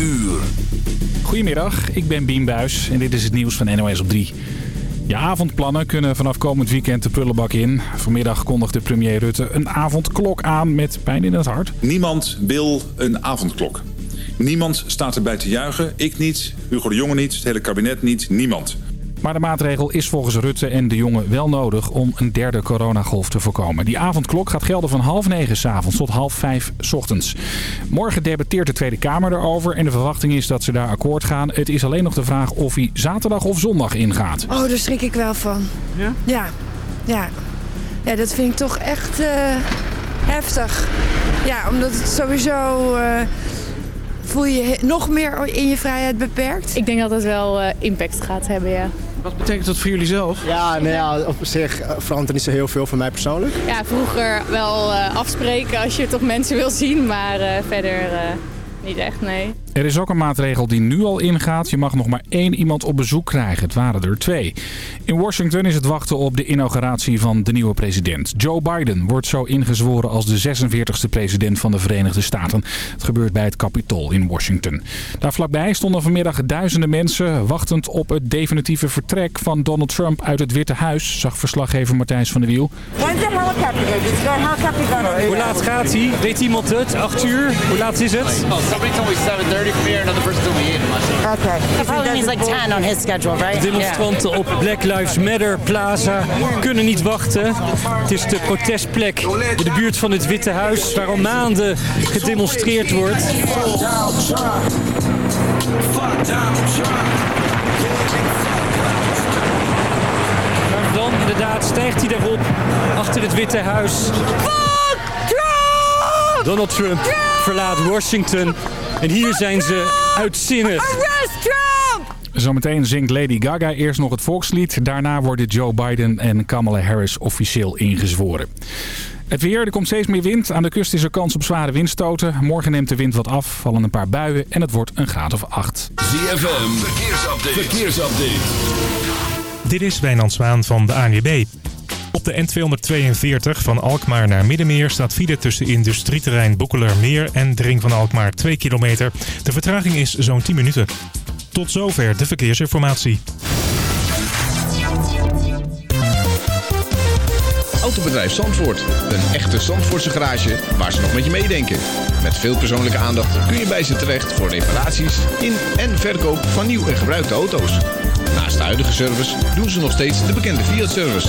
uur. Goedemiddag, ik ben Bien Buis en dit is het nieuws van NOS op 3. Je avondplannen kunnen vanaf komend weekend de prullenbak in. Vanmiddag kondigde premier Rutte een avondklok aan met pijn in het hart. Niemand wil een avondklok. Niemand staat erbij te juichen. Ik niet, Hugo de Jonge niet, het hele kabinet niet, niemand. Maar de maatregel is volgens Rutte en de jongen wel nodig om een derde coronagolf te voorkomen. Die avondklok gaat gelden van half negen s'avonds tot half vijf s ochtends. Morgen debatteert de Tweede Kamer erover en de verwachting is dat ze daar akkoord gaan. Het is alleen nog de vraag of hij zaterdag of zondag ingaat. Oh, daar schrik ik wel van. Ja? Ja, ja. Ja, dat vind ik toch echt eh, heftig. Ja, omdat het sowieso... eh, voel je je nog meer in je vrijheid beperkt. Ik denk dat het wel eh, impact gaat hebben, ja. Wat betekent dat voor jullie zelf? Ja, nou ja, op zich eh, verandert niet zo heel veel voor mij persoonlijk. Ja, vroeger wel eh, afspreken als je toch mensen wil zien, maar eh, verder eh, niet echt, nee. Er is ook een maatregel die nu al ingaat. Je mag nog maar één iemand op bezoek krijgen. Het waren er twee. In Washington is het wachten op de inauguratie van de nieuwe president. Joe Biden wordt zo ingezworen als de 46e president van de Verenigde Staten. Het gebeurt bij het Capitool in Washington. Daar vlakbij stonden vanmiddag duizenden mensen... wachtend op het definitieve vertrek van Donald Trump uit het Witte Huis... zag verslaggever Martijn van der Wiel. Hoe laat gaat hij? Weet iemand het? 8 uur? Hoe laat is het? Oh, de demonstranten op Black Lives Matter Plaza kunnen niet wachten. Het is de protestplek in de buurt van het Witte Huis... waar al maanden gedemonstreerd wordt. Maar dan inderdaad stijgt hij daarop achter het Witte Huis. Donald Trump verlaat Washington. En hier zijn ze uitzinnig. Zometeen zingt Lady Gaga eerst nog het volkslied. Daarna worden Joe Biden en Kamala Harris officieel ingezworen. Het weer, er komt steeds meer wind. Aan de kust is er kans op zware windstoten. Morgen neemt de wind wat af, vallen een paar buien en het wordt een graad of acht. ZFM, verkeersupdate. verkeersupdate. Dit is Wijnand Zwaan van de ANWB. Op de N242 van Alkmaar naar Middenmeer staat file tussen industrieterrein Boekelermeer en de ring van Alkmaar 2 kilometer. De vertraging is zo'n 10 minuten. Tot zover de verkeersinformatie. Autobedrijf Zandvoort. Een echte Zandvoortse garage waar ze nog met je meedenken. Met veel persoonlijke aandacht kun je bij ze terecht voor reparaties in en verkoop van nieuw en gebruikte auto's. Naast de huidige service doen ze nog steeds de bekende Fiat-service.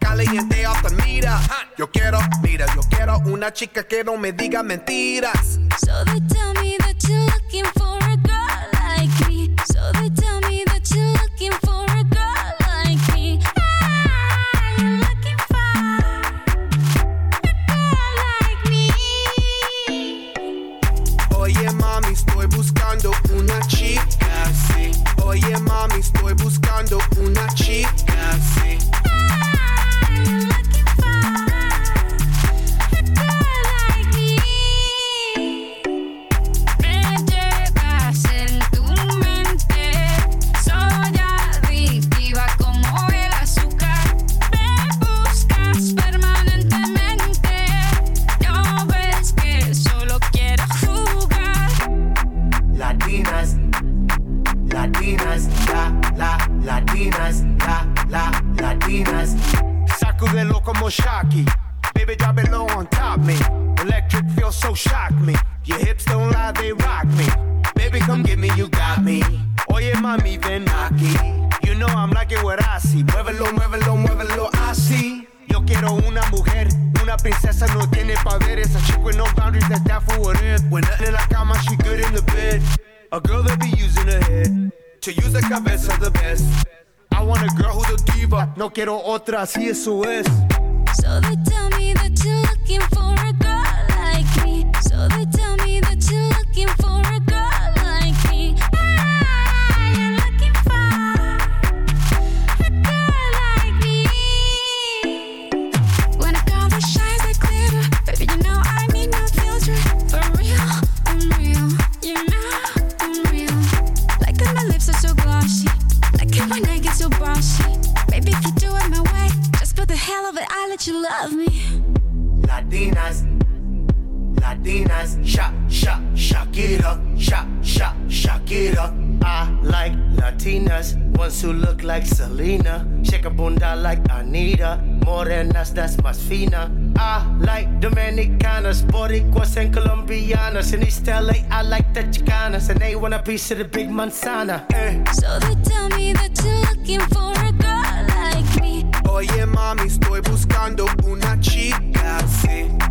Caliente off the meter. Yo quiero, mira, yo quiero una chica que no me diga mentiras. So they tell me that you're looking for a girl like me. So they tell me that you're looking for a girl like me. Ah, you're looking for a girl like me. Oye mami, estoy buscando una chica, sí. Oye mami, estoy buscando una chica, Shocky. Baby, drop it low on top me. Electric feels so shock me. Your hips don't lie, they rock me. Baby, come get me, you got me. Oye, mami, ven aquí. You know I'm liking what I see. Muévelo, muévelo, muévelo, así. Yo quiero una mujer, una princesa no tiene poderes. A chick with no boundaries, that's down for what it. When nothing in la cama, she good in the bed. A girl that be using her head to use the cabeza the best. I want a girl who's a diva. No quiero otra, así eso es. So they tell me that you're looking for Selena. Shake a bunda like Anita. Morenas, that's más fina. I like Dominicanas, Boricuas, and Colombianas. In East LA, I like the Chicanas. And they want a piece of the big manzana. Eh. So they tell me that you're looking for a girl like me. Oye, mami, estoy buscando una chica sí.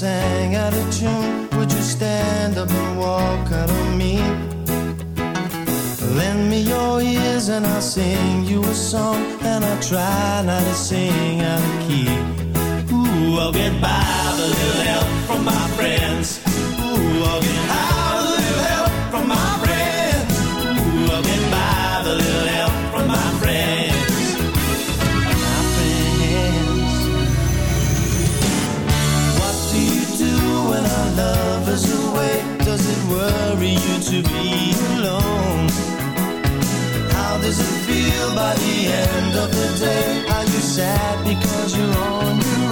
sang out of tune, would you stand up and walk out of me? Lend me your ears and I'll sing you a song, and I'll try not to sing out of key. Ooh, I'll get by with a little help from my friends. Ooh, I'll get high. you to be alone How does it feel by the end of the day? Are you sad because you're on your own?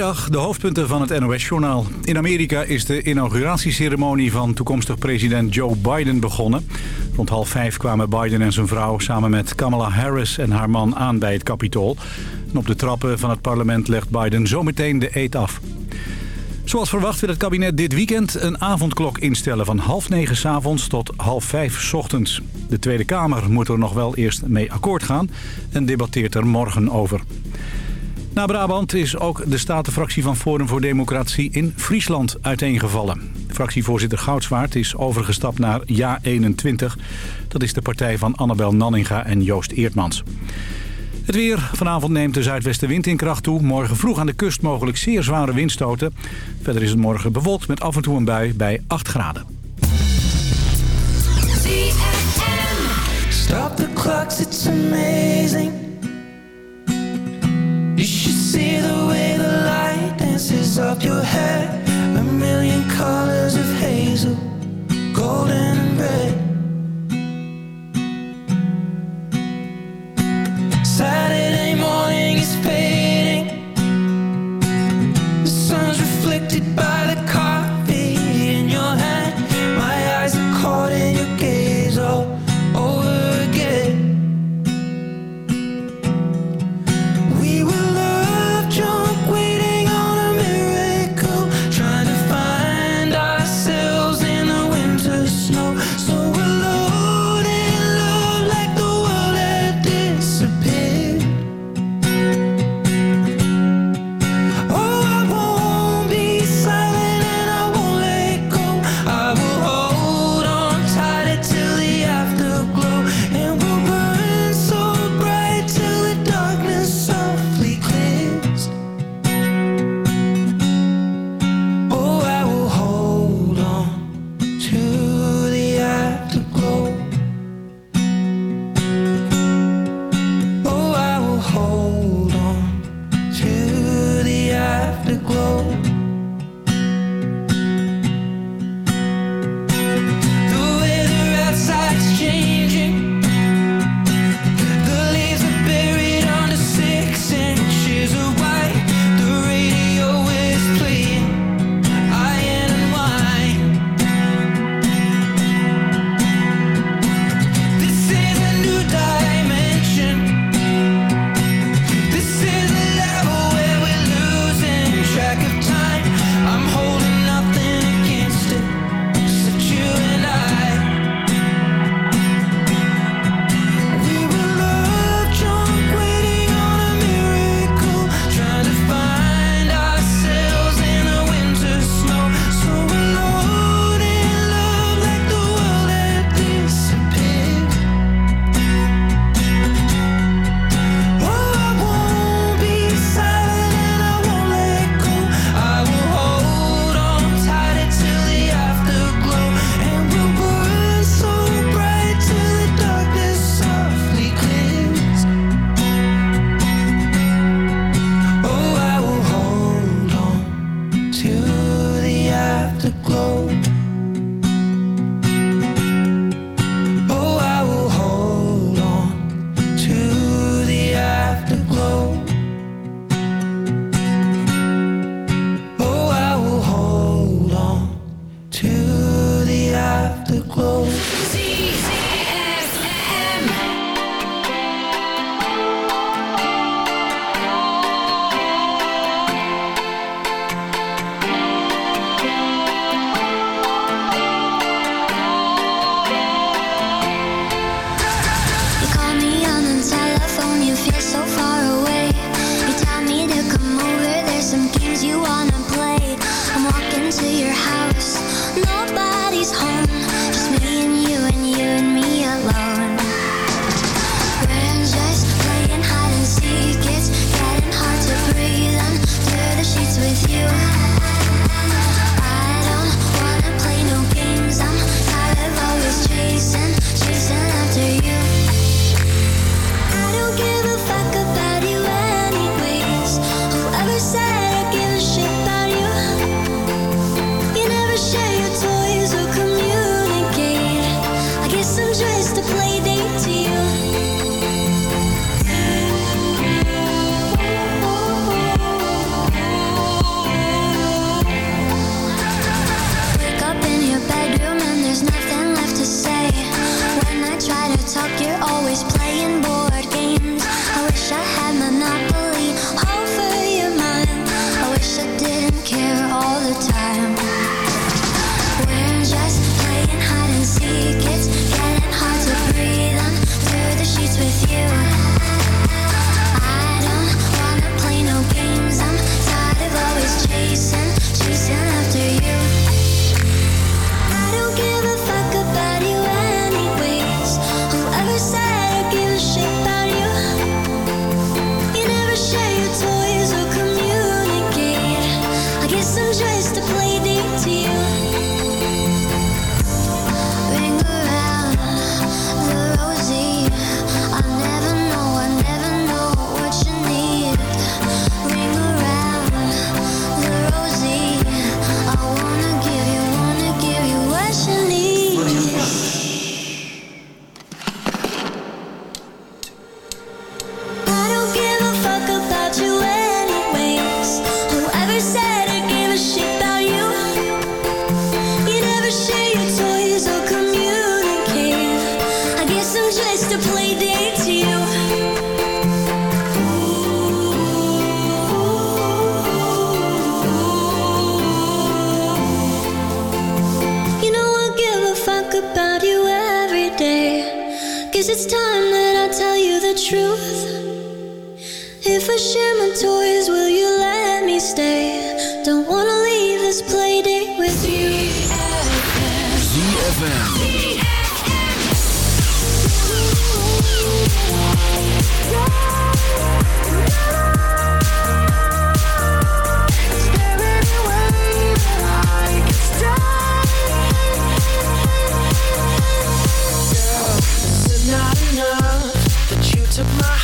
Goedemiddag, de hoofdpunten van het NOS-journaal. In Amerika is de inauguratieceremonie van toekomstig president Joe Biden begonnen. Rond half vijf kwamen Biden en zijn vrouw samen met Kamala Harris en haar man aan bij het Capitool. Op de trappen van het parlement legt Biden zometeen de eet af. Zoals verwacht wil het kabinet dit weekend een avondklok instellen van half negen s avonds tot half vijf s ochtends. De Tweede Kamer moet er nog wel eerst mee akkoord gaan en debatteert er morgen over. Na Brabant is ook de statenfractie van Forum voor Democratie in Friesland uiteengevallen. Fractievoorzitter Goudswaard is overgestapt naar Ja21. Dat is de partij van Annabel Nanninga en Joost Eertmans. Het weer. Vanavond neemt de zuidwestenwind in kracht toe. Morgen vroeg aan de kust mogelijk zeer zware windstoten. Verder is het morgen bewolkt met af en toe een bui bij 8 graden. See the way the light dances up your hair. A million colors of hazel, golden and red. Saturday morning is fading.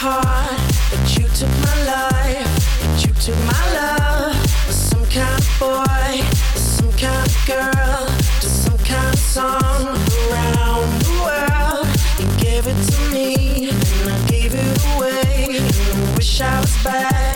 heart, that you took my life, But you took my love. Some kind of boy, some kind of girl, to some kind of song around the world. You gave it to me, and I gave it away. And I wish I was back.